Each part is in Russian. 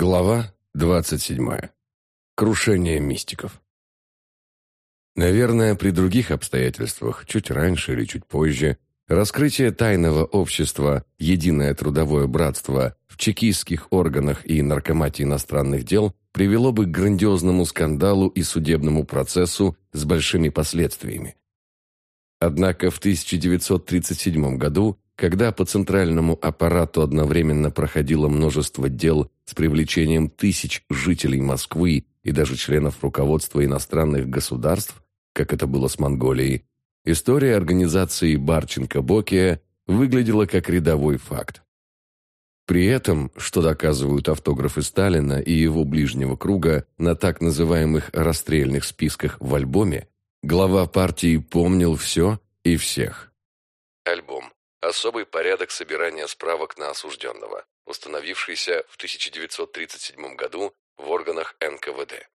Глава 27. Крушение мистиков. Наверное, при других обстоятельствах, чуть раньше или чуть позже, раскрытие тайного общества «Единое трудовое братство» в чекистских органах и наркоматии иностранных дел привело бы к грандиозному скандалу и судебному процессу с большими последствиями. Однако в 1937 году когда по центральному аппарату одновременно проходило множество дел с привлечением тысяч жителей Москвы и даже членов руководства иностранных государств, как это было с Монголией, история организации Барченко-Бокия выглядела как рядовой факт. При этом, что доказывают автографы Сталина и его ближнего круга на так называемых расстрельных списках в альбоме, глава партии помнил все и всех. Особый порядок собирания справок на осужденного, установившийся в 1937 году в органах НКВД.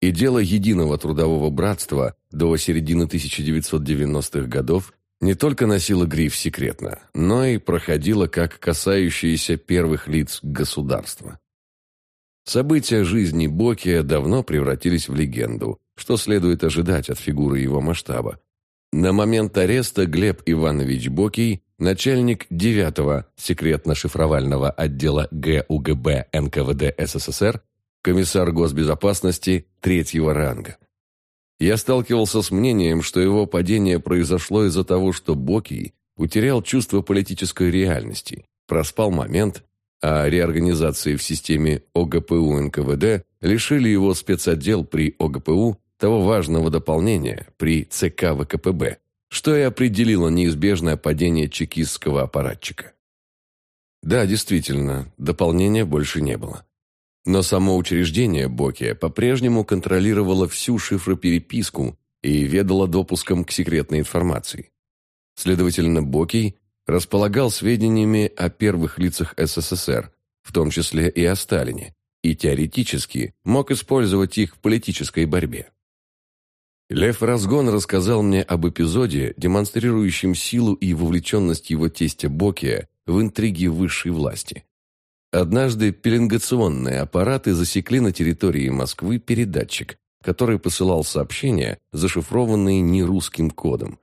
И дело единого трудового братства до середины 1990-х годов не только носило гриф «секретно», но и проходило как касающееся первых лиц государства. События жизни Бокия давно превратились в легенду, что следует ожидать от фигуры его масштаба. На момент ареста Глеб Иванович Бокий начальник 9-го секретно-шифровального отдела ГУГБ НКВД СССР, комиссар госбезопасности третьего ранга. Я сталкивался с мнением, что его падение произошло из-за того, что Бокий утерял чувство политической реальности, проспал момент, а реорганизации в системе ОГПУ НКВД лишили его спецотдел при ОГПУ того важного дополнения при ЦК ВКПБ, что и определило неизбежное падение чекистского аппаратчика. Да, действительно, дополнения больше не было. Но само учреждение Бокия по-прежнему контролировало всю шифропереписку и ведало допуском к секретной информации. Следовательно, Бокий располагал сведениями о первых лицах СССР, в том числе и о Сталине, и теоретически мог использовать их в политической борьбе. Лев Разгон рассказал мне об эпизоде, демонстрирующем силу и вовлеченность его тестя Бокия в интриги высшей власти. Однажды пеленгационные аппараты засекли на территории Москвы передатчик, который посылал сообщения, зашифрованные нерусским кодом.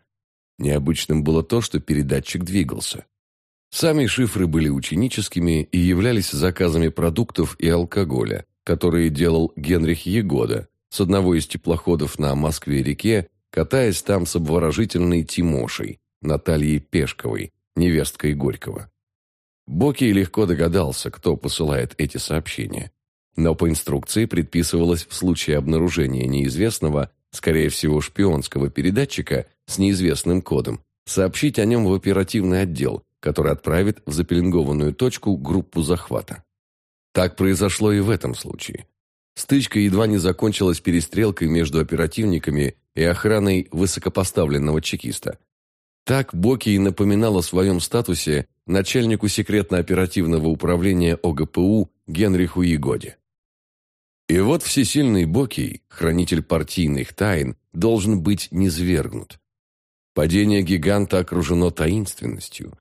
Необычным было то, что передатчик двигался. Сами шифры были ученическими и являлись заказами продуктов и алкоголя, которые делал Генрих Егода, с одного из теплоходов на Москве-реке, катаясь там с обворожительной Тимошей, Натальей Пешковой, невесткой Горького. Боки легко догадался, кто посылает эти сообщения. Но по инструкции предписывалось в случае обнаружения неизвестного, скорее всего шпионского передатчика с неизвестным кодом, сообщить о нем в оперативный отдел, который отправит в запеленгованную точку группу захвата. Так произошло и в этом случае. Стычка едва не закончилась перестрелкой между оперативниками и охраной высокопоставленного чекиста. Так Боки и напоминал о своем статусе начальнику секретно-оперативного управления ОГПУ Генриху Егоде. И вот всесильный Боки, хранитель партийных тайн, должен быть низвергнут. Падение гиганта окружено таинственностью.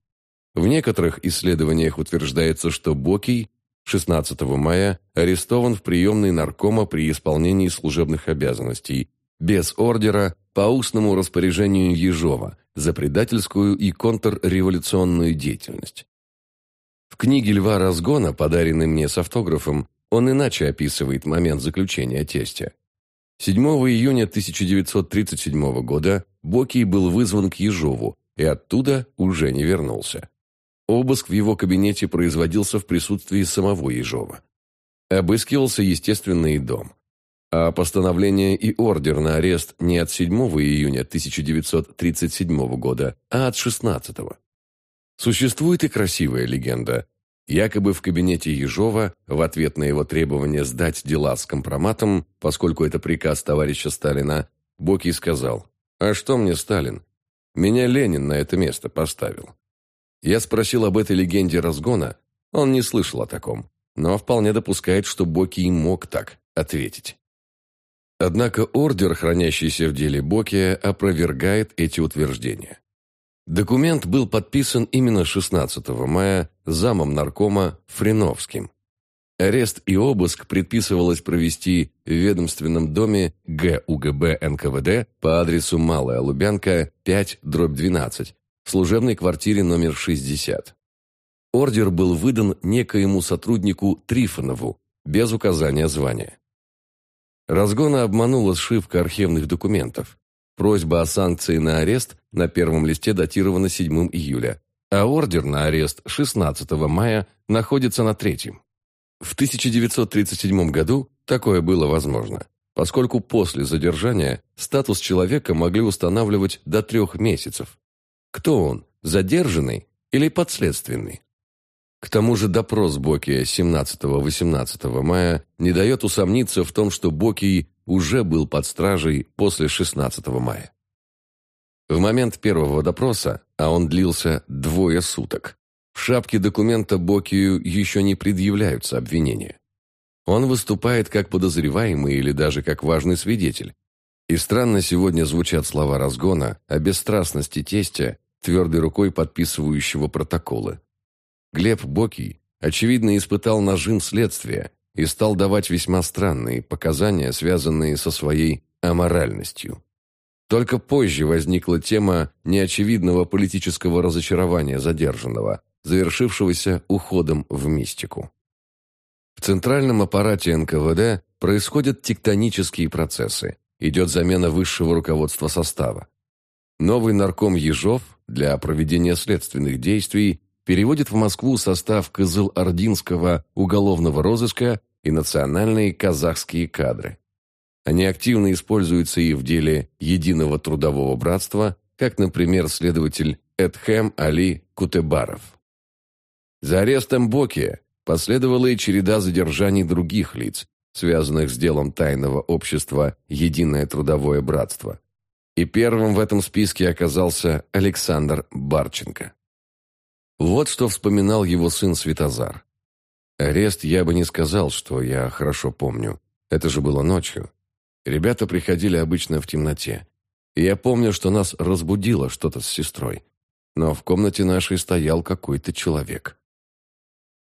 В некоторых исследованиях утверждается, что Бокий 16 мая арестован в приемной наркома при исполнении служебных обязанностей, без ордера, по устному распоряжению Ежова, за предательскую и контрреволюционную деятельность. В книге Льва Разгона, подаренной мне с автографом, он иначе описывает момент заключения тестя. 7 июня 1937 года Бокий был вызван к Ежову и оттуда уже не вернулся. Обыск в его кабинете производился в присутствии самого Ежова. Обыскивался, естественно, и дом. А постановление и ордер на арест не от 7 июня 1937 года, а от 16 -го. Существует и красивая легенда. Якобы в кабинете Ежова, в ответ на его требование сдать дела с компроматом, поскольку это приказ товарища Сталина, Бокий сказал, «А что мне Сталин? Меня Ленин на это место поставил. Я спросил об этой легенде разгона, он не слышал о таком, но вполне допускает, что Боки и мог так ответить. Однако ордер, хранящийся в деле Боки, опровергает эти утверждения. Документ был подписан именно 16 мая замом наркома Фриновским. Арест и обыск предписывалось провести в ведомственном доме ГУГБ НКВД по адресу Малая Лубянка, 5, дробь 12, в служебной квартире номер 60. Ордер был выдан некоему сотруднику Трифонову, без указания звания. Разгона обманула сшивка архивных документов. Просьба о санкции на арест на первом листе датирована 7 июля, а ордер на арест 16 мая находится на третьем. В 1937 году такое было возможно, поскольку после задержания статус человека могли устанавливать до трех месяцев. Кто он, задержанный или подследственный? К тому же допрос Бокия 17-18 мая не дает усомниться в том, что Бокий уже был под стражей после 16 мая. В момент первого допроса, а он длился двое суток, в шапке документа Бокию еще не предъявляются обвинения. Он выступает как подозреваемый или даже как важный свидетель. И странно сегодня звучат слова разгона о бесстрастности тестя, твердой рукой подписывающего протоколы. Глеб Бокий, очевидно, испытал нажим следствия и стал давать весьма странные показания, связанные со своей аморальностью. Только позже возникла тема неочевидного политического разочарования задержанного, завершившегося уходом в мистику. В центральном аппарате НКВД происходят тектонические процессы, идет замена высшего руководства состава. Новый нарком Ежов для проведения следственных действий переводит в Москву состав Кызыл-Ординского уголовного розыска и национальные казахские кадры. Они активно используются и в деле Единого трудового братства, как, например, следователь Эдхем Али Кутебаров. За арестом Боки последовала и череда задержаний других лиц, связанных с делом тайного общества «Единое трудовое братство». И первым в этом списке оказался Александр Барченко. Вот что вспоминал его сын Светозар. Арест я бы не сказал, что я хорошо помню. Это же было ночью. Ребята приходили обычно в темноте. И я помню, что нас разбудило что-то с сестрой. Но в комнате нашей стоял какой-то человек.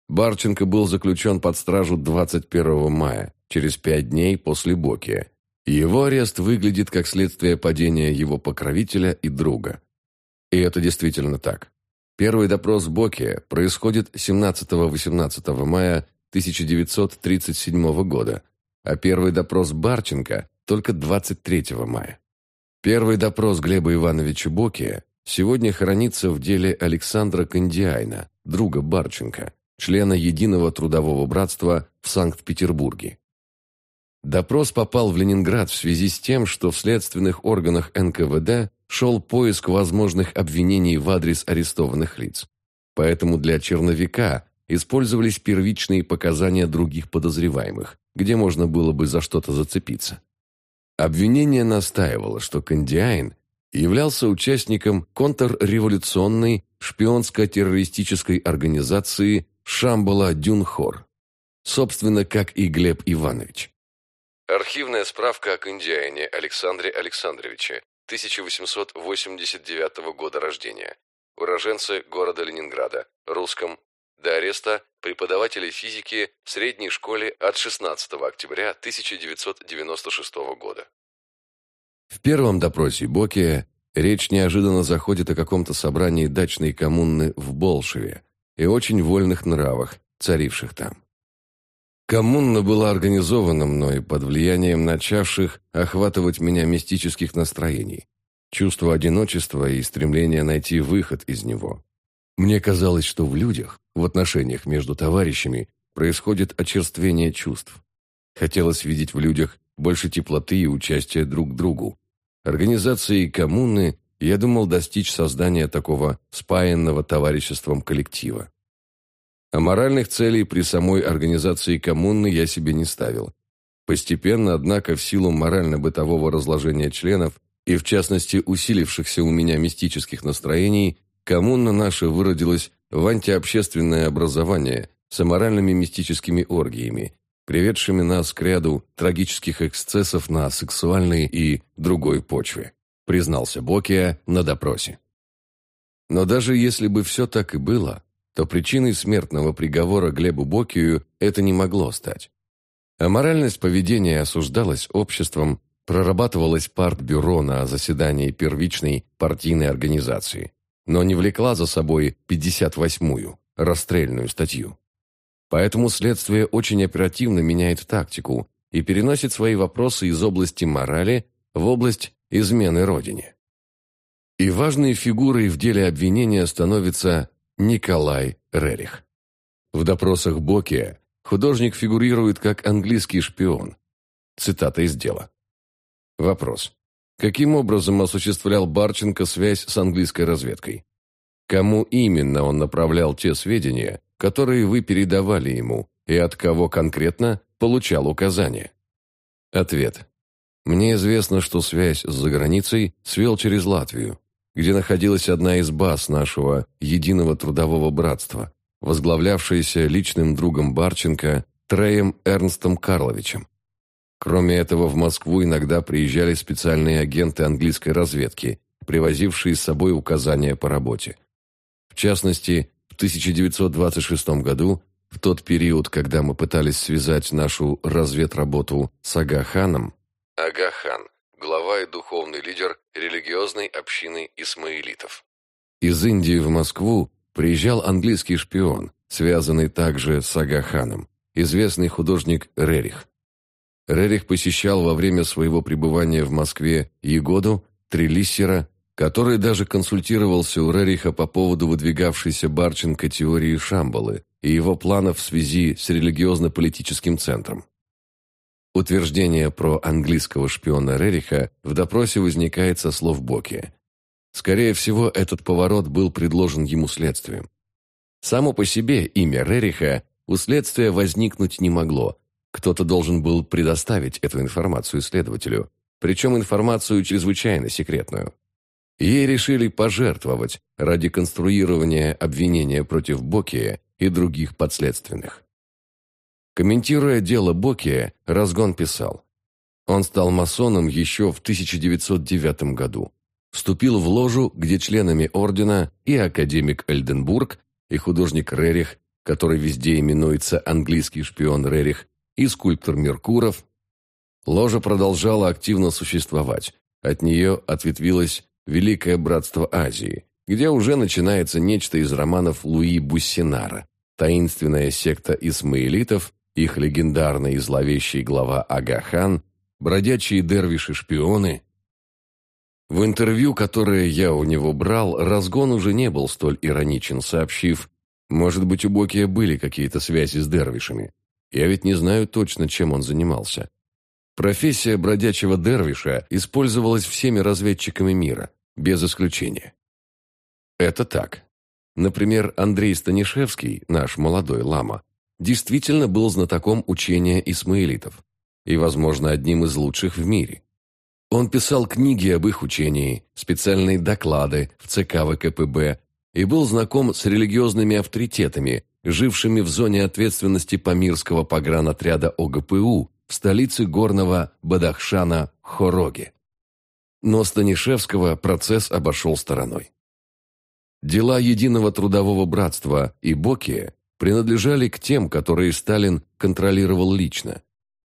Барченко был заключен под стражу 21 мая, через пять дней после Бокия. Его арест выглядит как следствие падения его покровителя и друга. И это действительно так. Первый допрос Бокия происходит 17-18 мая 1937 года, а первый допрос Барченко только 23 мая. Первый допрос Глеба Ивановича Бокия сегодня хранится в деле Александра Кандиайна, друга Барченко, члена Единого трудового братства в Санкт-Петербурге. Допрос попал в Ленинград в связи с тем, что в следственных органах НКВД шел поиск возможных обвинений в адрес арестованных лиц. Поэтому для черновика использовались первичные показания других подозреваемых, где можно было бы за что-то зацепиться. Обвинение настаивало, что Кандиайн являлся участником контрреволюционной шпионско-террористической организации Шамбала Дюнхор, собственно, как и Глеб Иванович. Архивная справка о Кандиайне Александре Александровиче, 1889 года рождения. Уроженцы города Ленинграда, русском, до ареста преподавателя физики в средней школе от 16 октября 1996 года. В первом допросе Боки речь неожиданно заходит о каком-то собрании дачной коммуны в Болшеве, и очень вольных нравах, царивших там. Коммуна была организована мной под влиянием начавших охватывать меня мистических настроений, чувство одиночества и стремление найти выход из него. Мне казалось, что в людях, в отношениях между товарищами, происходит очерствение чувств. Хотелось видеть в людях больше теплоты и участия друг к другу. Организацией коммуны я думал достичь создания такого спаянного товариществом коллектива. А моральных целей при самой организации коммуны я себе не ставил. Постепенно, однако, в силу морально-бытового разложения членов и, в частности, усилившихся у меня мистических настроений, коммуна наша выродилась в антиобщественное образование с аморальными мистическими оргиями, приведшими нас к ряду трагических эксцессов на сексуальной и другой почве признался Бокия на допросе. Но даже если бы все так и было, то причиной смертного приговора Глебу Бокию это не могло стать. Аморальность поведения осуждалась обществом, прорабатывалась партбюро на заседании первичной партийной организации, но не влекла за собой 58-ю, расстрельную статью. Поэтому следствие очень оперативно меняет тактику и переносит свои вопросы из области морали в область измены Родине. И важной фигурой в деле обвинения становится Николай Рерих. В допросах Боке художник фигурирует как английский шпион. Цитата из дела. Вопрос. Каким образом осуществлял Барченко связь с английской разведкой? Кому именно он направлял те сведения, которые вы передавали ему, и от кого конкретно получал указания? Ответ. Мне известно, что связь с заграницей свел через Латвию, где находилась одна из баз нашего единого трудового братства, возглавлявшаяся личным другом Барченко Треем Эрнстом Карловичем. Кроме этого, в Москву иногда приезжали специальные агенты английской разведки, привозившие с собой указания по работе. В частности, в 1926 году, в тот период, когда мы пытались связать нашу разведработу с Агаханом, Агахан, глава и духовный лидер религиозной общины исмаилитов. Из Индии в Москву приезжал английский шпион, связанный также с Агаханом, известный художник Рерих. Рерих посещал во время своего пребывания в Москве Егоду, Трелиссера, который даже консультировался у Рериха по поводу выдвигавшейся Барченко теории Шамбалы и его планов в связи с религиозно-политическим центром. Утверждение про английского шпиона Рериха в допросе возникает со слов Боки. Скорее всего, этот поворот был предложен ему следствием. Само по себе имя Рериха у следствия возникнуть не могло, кто-то должен был предоставить эту информацию следователю, причем информацию чрезвычайно секретную. Ей решили пожертвовать ради конструирования обвинения против Бокия и других подследственных. Комментируя дело Бокия, Разгон писал, он стал масоном еще в 1909 году. Вступил в ложу, где членами ордена и академик Эльденбург, и художник Рерих, который везде именуется английский шпион Рерих, и скульптор Меркуров. Ложа продолжала активно существовать. От нее ответвилось Великое Братство Азии, где уже начинается нечто из романов Луи Буссинара. Таинственная секта исмаилитов, их легендарный и зловещий глава Агахан, бродячие дервиши-шпионы. В интервью, которое я у него брал, Разгон уже не был столь ироничен, сообщив, может быть, у Бокия были какие-то связи с дервишами. Я ведь не знаю точно, чем он занимался. Профессия бродячего дервиша использовалась всеми разведчиками мира, без исключения. Это так. Например, Андрей Станишевский, наш молодой лама, действительно был знатоком учения исмаилитов и, возможно, одним из лучших в мире. Он писал книги об их учении, специальные доклады в ЦК ВКПБ и был знаком с религиозными авторитетами, жившими в зоне ответственности Памирского погранотряда ОГПУ в столице горного Бадахшана Хороге. Но Станишевского процесс обошел стороной. Дела Единого трудового братства и Бокия принадлежали к тем, которые Сталин контролировал лично.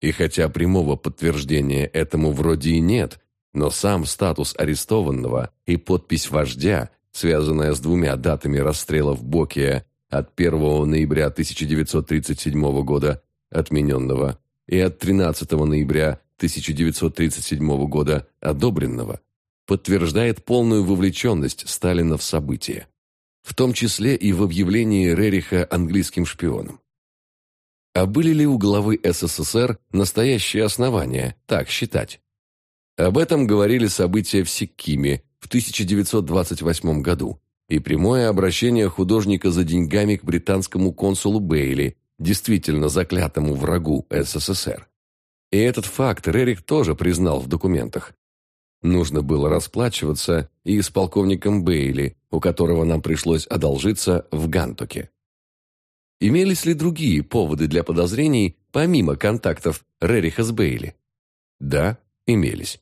И хотя прямого подтверждения этому вроде и нет, но сам статус арестованного и подпись вождя, связанная с двумя датами расстрелов Бокия от 1 ноября 1937 года, отмененного, и от 13 ноября 1937 года, одобренного, подтверждает полную вовлеченность Сталина в события, в том числе и в объявлении Рериха английским шпионом. А были ли у главы СССР настоящие основания так считать? Об этом говорили события в Сиккиме в 1928 году, и прямое обращение художника за деньгами к британскому консулу Бейли, действительно заклятому врагу СССР. И этот факт Рерих тоже признал в документах. Нужно было расплачиваться и с полковником Бейли, у которого нам пришлось одолжиться в Гантоке. Имелись ли другие поводы для подозрений, помимо контактов Рериха с Бейли? Да, имелись.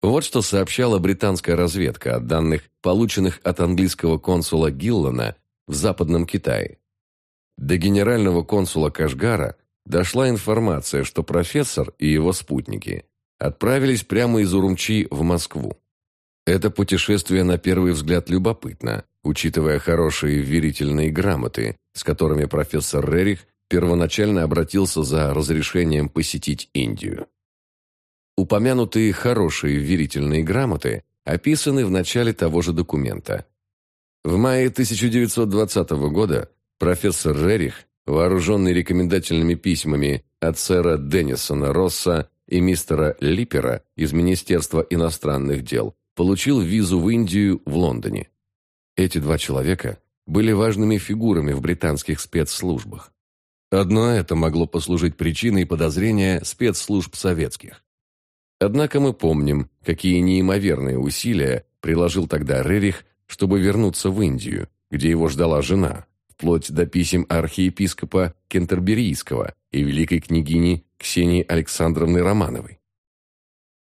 Вот что сообщала британская разведка от данных, полученных от английского консула Гиллана в Западном Китае. До генерального консула Кашгара дошла информация, что профессор и его спутники отправились прямо из Урумчи в Москву. Это путешествие на первый взгляд любопытно, учитывая хорошие верительные грамоты, с которыми профессор Рерих первоначально обратился за разрешением посетить Индию. Упомянутые хорошие верительные грамоты описаны в начале того же документа. В мае 1920 года профессор Рерих, вооруженный рекомендательными письмами от сэра Деннисона Росса и мистера Липпера из Министерства иностранных дел, получил визу в Индию в Лондоне. Эти два человека были важными фигурами в британских спецслужбах. Одно это могло послужить причиной подозрения спецслужб советских. Однако мы помним, какие неимоверные усилия приложил тогда Рерих, чтобы вернуться в Индию, где его ждала жена, вплоть до писем архиепископа Кентерберийского и великой княгини Ксении Александровны Романовой.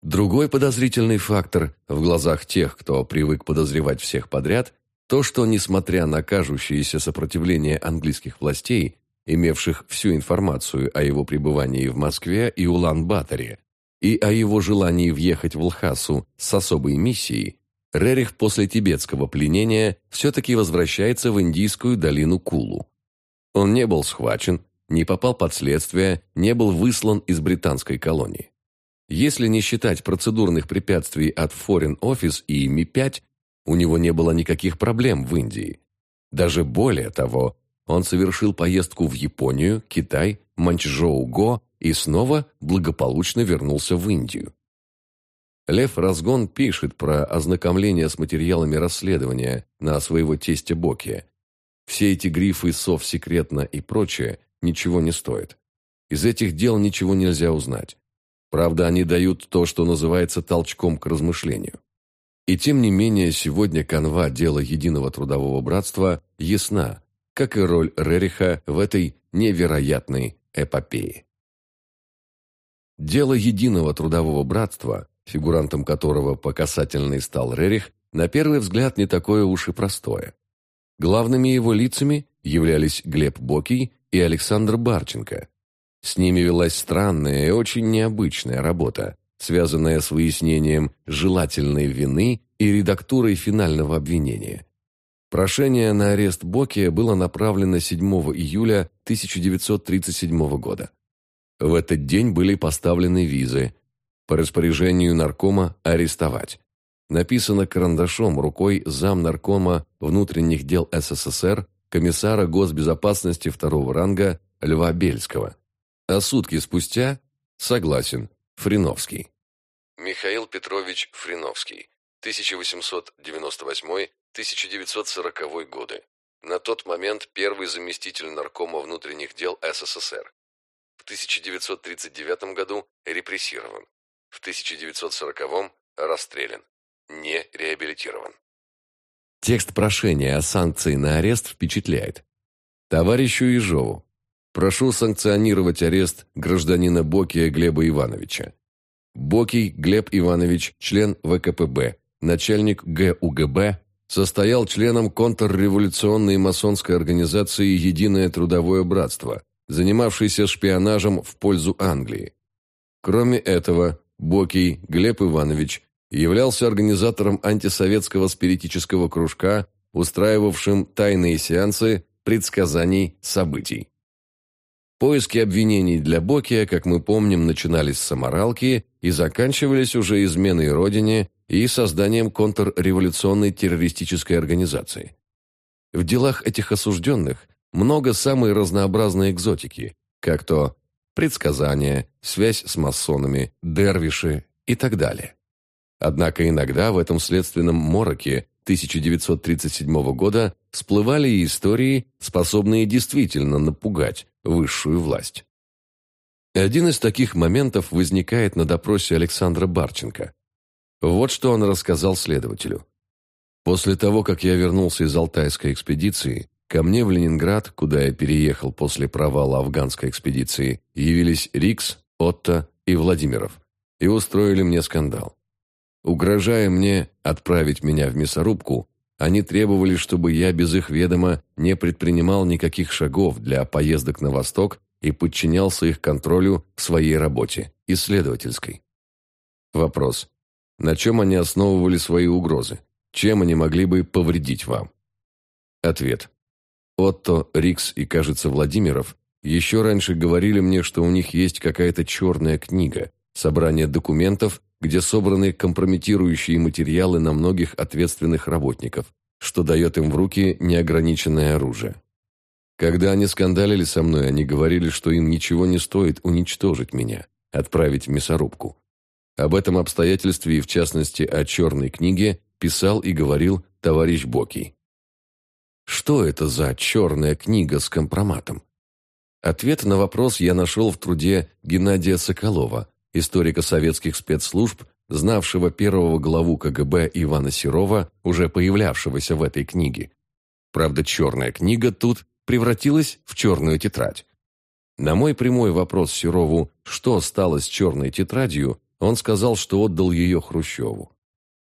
Другой подозрительный фактор в глазах тех, кто привык подозревать всех подряд, то, что, несмотря на кажущееся сопротивление английских властей, имевших всю информацию о его пребывании в Москве и Улан-Баторе, и о его желании въехать в Лхасу с особой миссией, Рерих после тибетского пленения все-таки возвращается в индийскую долину Кулу. Он не был схвачен, не попал под следствие, не был выслан из британской колонии. Если не считать процедурных препятствий от Foreign Office и Ми-5, у него не было никаких проблем в Индии. Даже более того, он совершил поездку в Японию, Китай, Манчжоу-Го и снова благополучно вернулся в Индию. Лев Разгон пишет про ознакомление с материалами расследования на своего тестя Боки. Все эти грифы «сов секретно» и прочее ничего не стоят. Из этих дел ничего нельзя узнать. Правда, они дают то, что называется толчком к размышлению. И тем не менее, сегодня канва дела Единого Трудового Братства ясна, как и роль Рериха в этой невероятной эпопее. Дело Единого Трудового Братства, фигурантом которого по касательной стал Рерих, на первый взгляд не такое уж и простое. Главными его лицами являлись Глеб Бокий и Александр Барченко. С ними велась странная и очень необычная работа, связанная с выяснением желательной вины и редактурой финального обвинения. Прошение на арест Бокия было направлено 7 июля 1937 года. В этот день были поставлены визы. По распоряжению наркома арестовать. Написано карандашом рукой зам наркома внутренних дел СССР, комиссара госбезопасности второго ранга Льва Бельского. А сутки спустя согласен Фриновский. Михаил Петрович Фриновский, 1898-1940 годы. На тот момент первый заместитель наркома внутренних дел СССР. В 1939 году репрессирован. В 1940 расстрелян. Не реабилитирован. Текст прошения о санкции на арест впечатляет. Товарищу Ежову, прошу санкционировать арест гражданина Бокия Глеба Ивановича. Бокий Глеб Иванович, член ВКПБ, начальник ГУГБ, состоял членом контрреволюционной масонской организации «Единое трудовое братство», занимавшийся шпионажем в пользу Англии. Кроме этого, Бокий Глеб Иванович являлся организатором антисоветского спиритического кружка, устраивавшим тайные сеансы предсказаний событий. Поиски обвинений для Бокия, как мы помним, начинались с саморалки и заканчивались уже изменой родине и созданием контрреволюционной террористической организации. В делах этих осужденных много самой разнообразной экзотики, как то предсказания, связь с масонами, дервиши и так далее. Однако иногда в этом следственном мороке 1937 года всплывали и истории, способные действительно напугать высшую власть. Один из таких моментов возникает на допросе Александра Барченко. Вот что он рассказал следователю. После того, как я вернулся из Алтайской экспедиции, Ко мне в Ленинград, куда я переехал после провала афганской экспедиции, явились Рикс, Отто и Владимиров и устроили мне скандал. Угрожая мне отправить меня в мясорубку, Они требовали, чтобы я без их ведома не предпринимал никаких шагов для поездок на восток и подчинялся их контролю в своей работе, исследовательской. Вопрос. На чем они основывали свои угрозы? Чем они могли бы повредить вам? Ответ. Отто, Рикс и, кажется, Владимиров еще раньше говорили мне, что у них есть какая-то черная книга, собрание документов, где собраны компрометирующие материалы на многих ответственных работников, что дает им в руки неограниченное оружие. Когда они скандалили со мной, они говорили, что им ничего не стоит уничтожить меня, отправить в мясорубку. Об этом обстоятельстве и, в частности, о черной книге писал и говорил товарищ Бокий. Что это за черная книга с компроматом? Ответ на вопрос я нашел в труде Геннадия Соколова, историка советских спецслужб, знавшего первого главу КГБ Ивана Серова, уже появлявшегося в этой книге. Правда, черная книга тут превратилась в черную тетрадь. На мой прямой вопрос Серову, что стало с черной тетрадью, он сказал, что отдал ее Хрущеву.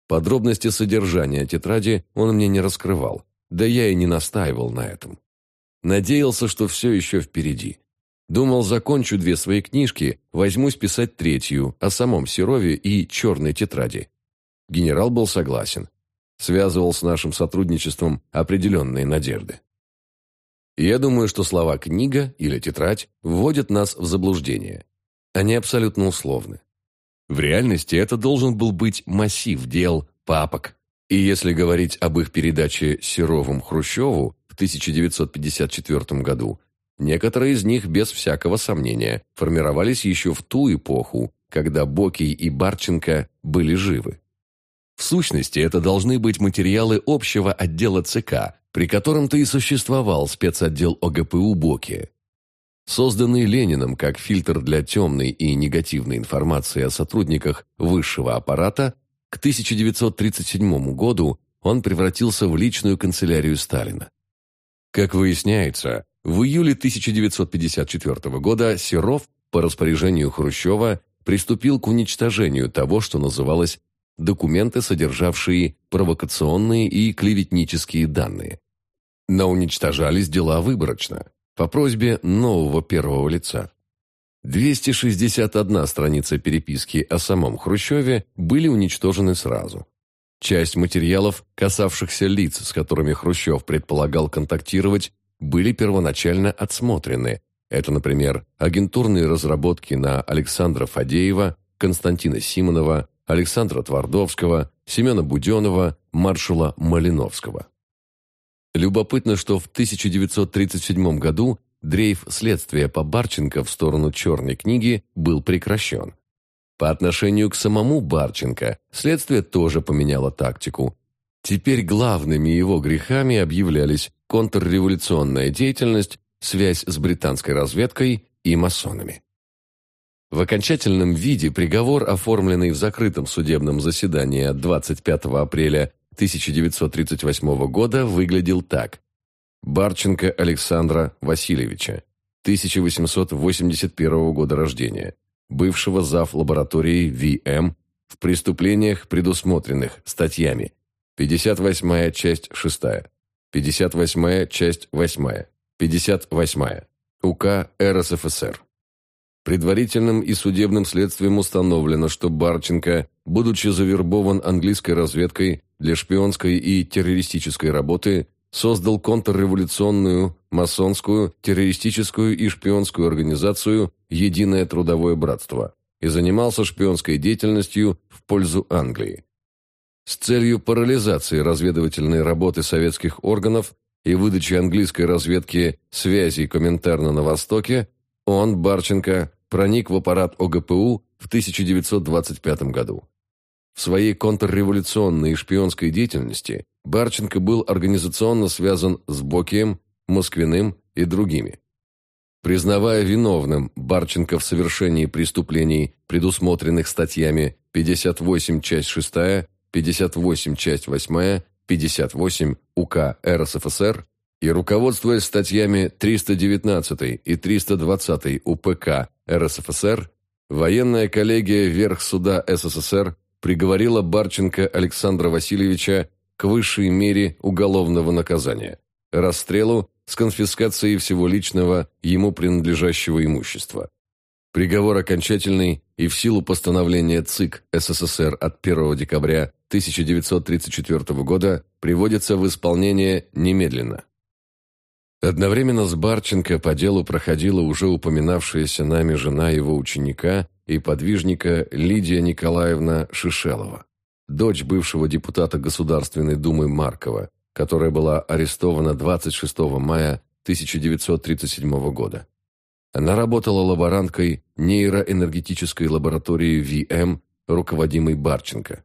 Подробности содержания тетради он мне не раскрывал, да я и не настаивал на этом. Надеялся, что все еще впереди. Думал, закончу две свои книжки, возьмусь писать третью о самом Серове и черной тетради. Генерал был согласен. Связывал с нашим сотрудничеством определенные надежды. Я думаю, что слова «книга» или «тетрадь» вводят нас в заблуждение. Они абсолютно условны. В реальности это должен был быть массив дел, папок. И если говорить об их передаче Серовым Хрущеву в 1954 году, некоторые из них, без всякого сомнения, формировались еще в ту эпоху, когда Бокий и Барченко были живы. В сущности, это должны быть материалы общего отдела ЦК, при котором-то и существовал спецотдел ОГПУ Боки. Созданный Лениным как фильтр для темной и негативной информации о сотрудниках высшего аппарата, к 1937 году он превратился в личную канцелярию Сталина. Как выясняется, в июле 1954 года Серов по распоряжению Хрущева приступил к уничтожению того, что называлось «документы, содержавшие провокационные и клеветнические данные». Но уничтожались дела выборочно по просьбе нового первого лица. 261 страница переписки о самом Хрущеве были уничтожены сразу. Часть материалов, касавшихся лиц, с которыми Хрущев предполагал контактировать, были первоначально отсмотрены. Это, например, агентурные разработки на Александра Фадеева, Константина Симонова, Александра Твардовского, Семена Буденова, маршала Малиновского. Любопытно, что в 1937 году дрейф следствия по Барченко в сторону «Черной книги» был прекращен. По отношению к самому Барченко следствие тоже поменяло тактику. Теперь главными его грехами объявлялись контрреволюционная деятельность, связь с британской разведкой и масонами. В окончательном виде приговор, оформленный в закрытом судебном заседании от 25 апреля 1938 года выглядел так. Барченко Александра Васильевича, 1881 года рождения, бывшего зав. лаборатории ВМ в преступлениях, предусмотренных статьями 58 часть 6, 58 часть 8, 58 УК РСФСР. Предварительным и судебным следствием установлено, что Барченко, будучи завербован английской разведкой, для шпионской и террористической работы создал контрреволюционную, масонскую, террористическую и шпионскую организацию «Единое трудовое братство» и занимался шпионской деятельностью в пользу Англии. С целью парализации разведывательной работы советских органов и выдачи английской разведке связей Коминтерна на Востоке, он, Барченко, проник в аппарат ОГПУ в 1925 году. В своей контрреволюционной и шпионской деятельности Барченко был организационно связан с Бокием, Москвиным и другими. Признавая виновным Барченко в совершении преступлений, предусмотренных статьями 58 часть 6, 58 часть 8, 58 УК РСФСР и руководствуясь статьями 319 и 320 УПК РСФСР, военная коллегия Верхсуда СССР приговорила Барченко Александра Васильевича к высшей мере уголовного наказания – расстрелу с конфискацией всего личного ему принадлежащего имущества. Приговор окончательный и в силу постановления ЦИК СССР от 1 декабря 1934 года приводится в исполнение немедленно. Одновременно с Барченко по делу проходила уже упоминавшаяся нами жена его ученика и подвижника Лидия Николаевна Шишелова, дочь бывшего депутата Государственной Думы Маркова, которая была арестована 26 мая 1937 года. Она работала лаборанткой нейроэнергетической лаборатории ВМ, руководимой Барченко.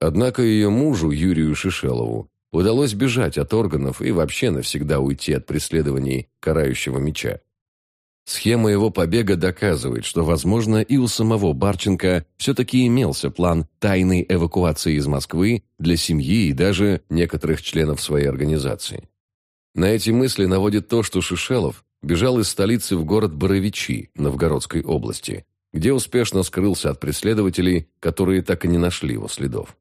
Однако ее мужу, Юрию Шишелову, удалось бежать от органов и вообще навсегда уйти от преследований карающего меча. Схема его побега доказывает, что, возможно, и у самого Барченко все-таки имелся план тайной эвакуации из Москвы для семьи и даже некоторых членов своей организации. На эти мысли наводит то, что Шишелов бежал из столицы в город Боровичи, Новгородской области, где успешно скрылся от преследователей, которые так и не нашли его следов.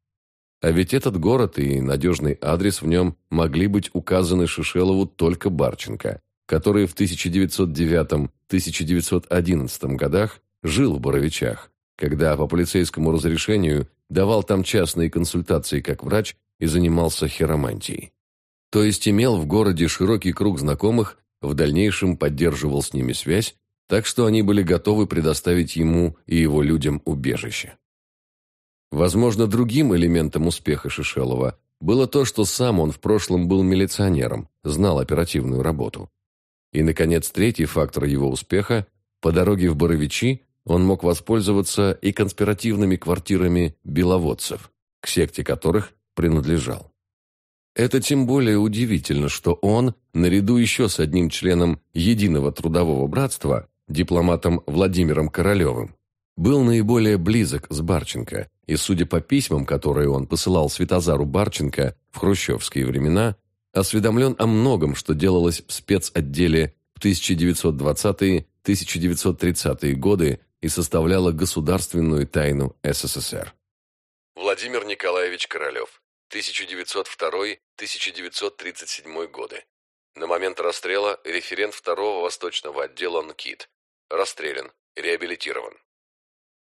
А ведь этот город и надежный адрес в нем могли быть указаны Шишелову только Барченко, который в 1909-1911 годах жил в Боровичах, когда по полицейскому разрешению давал там частные консультации как врач и занимался хиромантией. То есть имел в городе широкий круг знакомых в дальнейшем поддерживал с ними связь, так что они были готовы предоставить ему и его людям убежище. Возможно, другим элементом успеха Шишелова было то, что сам он в прошлом был милиционером, знал оперативную работу. И, наконец, третий фактор его успеха – по дороге в Боровичи он мог воспользоваться и конспиративными квартирами беловодцев, к секте которых принадлежал. Это тем более удивительно, что он, наряду еще с одним членом Единого трудового братства, дипломатом Владимиром Королевым, был наиболее близок с Барченко, и, судя по письмам, которые он посылал Светозару Барченко в хрущевские времена, осведомлен о многом, что делалось в спецотделе в 1920-1930-е годы и составляло государственную тайну СССР. Владимир Николаевич Королев 1902-1937 годы. На момент расстрела референт второго восточного отдела НКИД. Расстрелян, реабилитирован.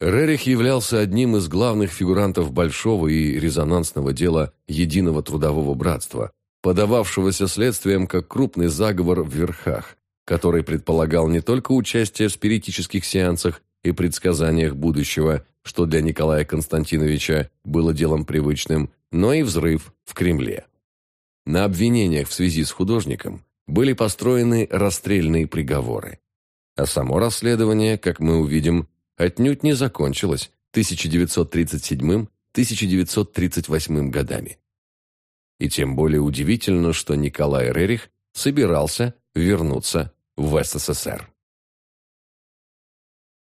Рерих являлся одним из главных фигурантов большого и резонансного дела Единого трудового братства, подававшегося следствием как крупный заговор в верхах, который предполагал не только участие в спиритических сеансах и предсказаниях будущего, что для Николая Константиновича было делом привычным, но и взрыв в Кремле. На обвинениях в связи с художником были построены расстрельные приговоры. А само расследование, как мы увидим, отнюдь не закончилось 1937-1938 годами. И тем более удивительно, что Николай Рерих собирался вернуться в СССР.